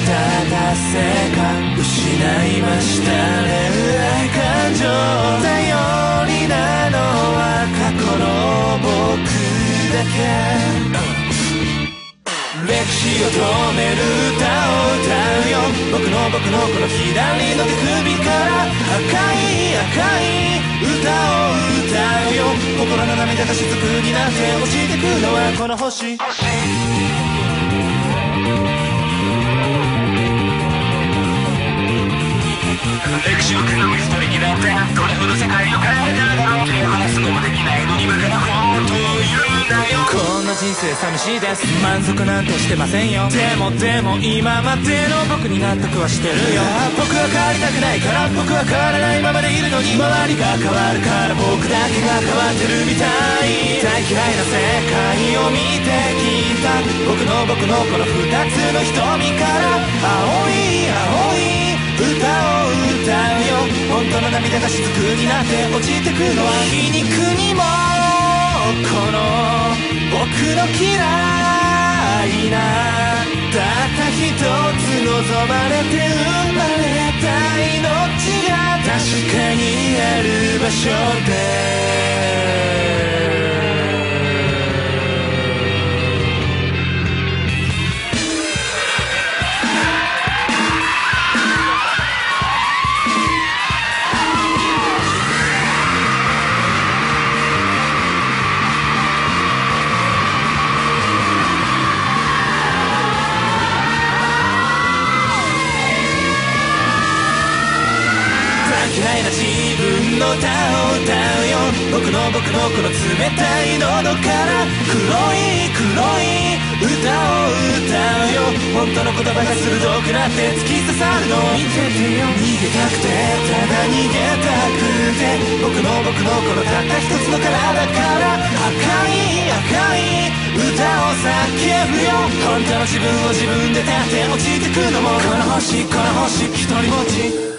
した達成感失いました恋愛感情頼りなのは過去の僕だけ。歴史を止める歌を歌うよ。僕の僕のこの左の手首から赤い赤い歌を歌うよ。心の涙が雫になって落ちてくのはこの星。歴なってどれほど世界を変えただろう手を離すのもできないのに今から本当を言うんだよこんな人生寂しいです。満足なんてしてませんよ。でもでも今までの僕に納得はしてるよ。僕は変わりたくないから僕は変わらないままでいるのに周りが変わるから僕だけが変わってるみたい。大嫌いな世界を見てきた。僕の僕のこの二つの瞳から青いが雫になって落ちてくのは皮肉にもこの僕の嫌いなたった一つ望まれて生まれた命が確かにある場所で嫌いな自分の歌を歌うよ。僕の僕のこの冷たい喉から黒い黒い歌を歌うよ。本当の言葉が鋭くなって突き刺さるの見ててよ。逃げたくてただ逃げたくて。僕の僕のこのたった一つの体から赤い赤い歌を叫ぶよ。本当の自分を自分で立て落ちてくのも。この星この星一人ぼっち。